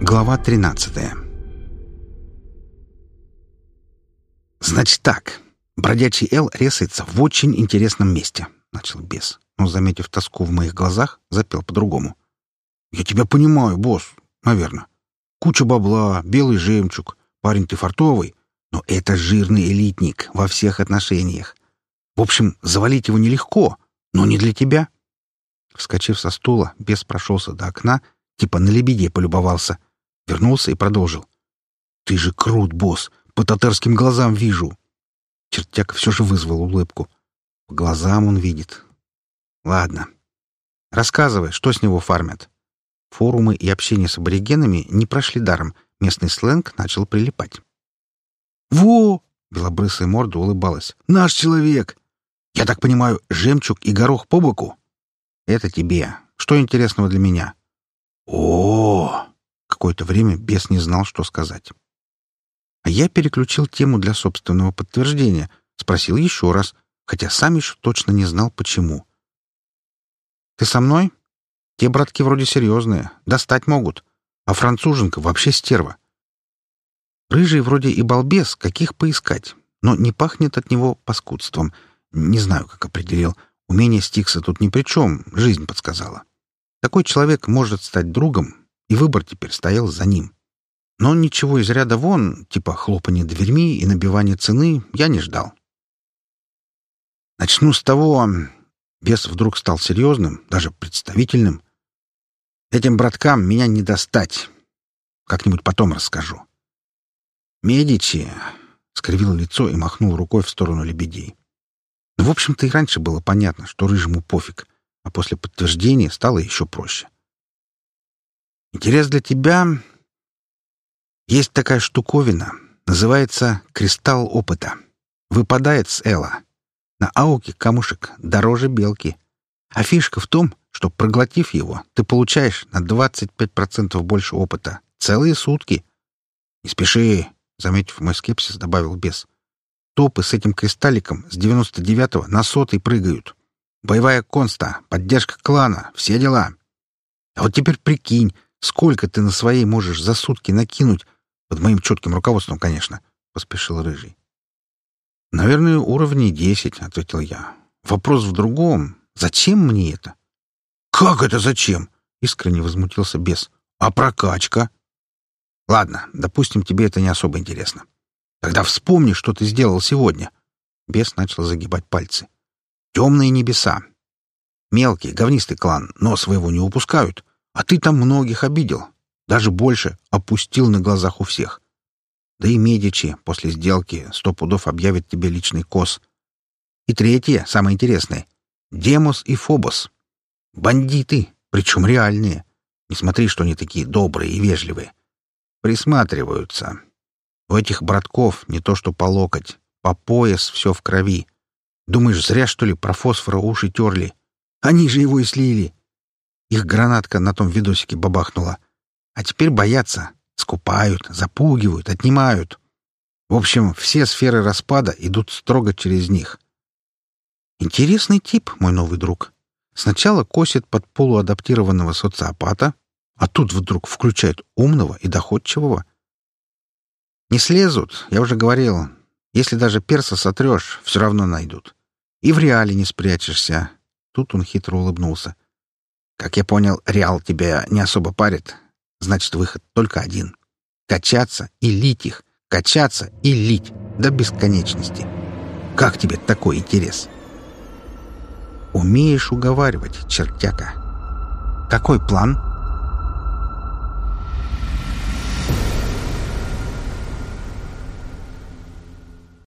Глава 13 «Значит так. Бродячий Эл резается в очень интересном месте», — начал бес, но, заметив тоску в моих глазах, запел по-другому. «Я тебя понимаю, босс. Наверное. Куча бабла, белый жемчуг. Парень ты фартовый, но это жирный элитник во всех отношениях. В общем, завалить его нелегко, но не для тебя». Вскочив со стула, бес прошелся до окна, типа на лебеде полюбовался, вернулся и продолжил. «Ты же крут, босс! По татарским глазам вижу!» Чертяк все же вызвал улыбку. По глазам он видит. «Ладно. Рассказывай, что с него фармят?» Форумы и общение с аборигенами не прошли даром. Местный сленг начал прилипать. «Во!» — белобрысая морда улыбалась. «Наш человек! Я так понимаю, жемчуг и горох по боку?» «Это тебе. Что интересного для меня?» «О!» Какое-то время бес не знал, что сказать. А я переключил тему для собственного подтверждения, спросил еще раз, хотя сам еще точно не знал, почему. «Ты со мной? Те братки вроде серьезные, достать могут, а француженка вообще стерва. Рыжий вроде и балбес, каких поискать, но не пахнет от него паскудством. Не знаю, как определил. Умение Стикса тут ни при чем, жизнь подсказала. Такой человек может стать другом, и выбор теперь стоял за ним. Но ничего из ряда вон, типа хлопания дверьми и набивания цены, я не ждал. Начну с того... Бес вдруг стал серьезным, даже представительным. Этим браткам меня не достать. Как-нибудь потом расскажу. Медичи... Скривил лицо и махнул рукой в сторону лебедей. Ну, в общем-то, и раньше было понятно, что рыжему пофиг, а после подтверждения стало еще проще. Интерес для тебя... Есть такая штуковина. Называется «Кристалл опыта». Выпадает с Эла. На ауке камушек дороже белки. А фишка в том, что, проглотив его, ты получаешь на 25% больше опыта. Целые сутки. «Не спеши», — заметив мой скепсис, добавил бес. «Топы с этим кристалликом с 99-го на сотый прыгают. Боевая конста, поддержка клана, все дела. А вот теперь прикинь, Сколько ты на своей можешь за сутки накинуть? Под моим четким руководством, конечно, — поспешил Рыжий. Наверное, уровней десять, — ответил я. Вопрос в другом. Зачем мне это? Как это зачем? — искренне возмутился бес. А прокачка? Ладно, допустим, тебе это не особо интересно. Тогда вспомни, что ты сделал сегодня. Бес начал загибать пальцы. Темные небеса. Мелкий, говнистый клан, но своего не упускают. А ты там многих обидел. Даже больше опустил на глазах у всех. Да и Медичи после сделки сто пудов объявят тебе личный кос. И третье, самое интересное — Демос и Фобос. Бандиты, причем реальные. Не смотри, что они такие добрые и вежливые. Присматриваются. У этих братков не то что по локоть, по пояс все в крови. Думаешь, зря, что ли, про фосфора уши терли? Они же его и слили. Их гранатка на том видосике бабахнула. А теперь боятся. Скупают, запугивают, отнимают. В общем, все сферы распада идут строго через них. Интересный тип, мой новый друг. Сначала косит под полуадаптированного социопата, а тут вдруг включает умного и доходчивого. Не слезут, я уже говорил. Если даже перса сотрешь, все равно найдут. И в реале не спрячешься. Тут он хитро улыбнулся. Как я понял, Реал тебя не особо парит. Значит, выход только один. Качаться и лить их. Качаться и лить до бесконечности. Как тебе такой интерес? Умеешь уговаривать, чертяка. Какой план?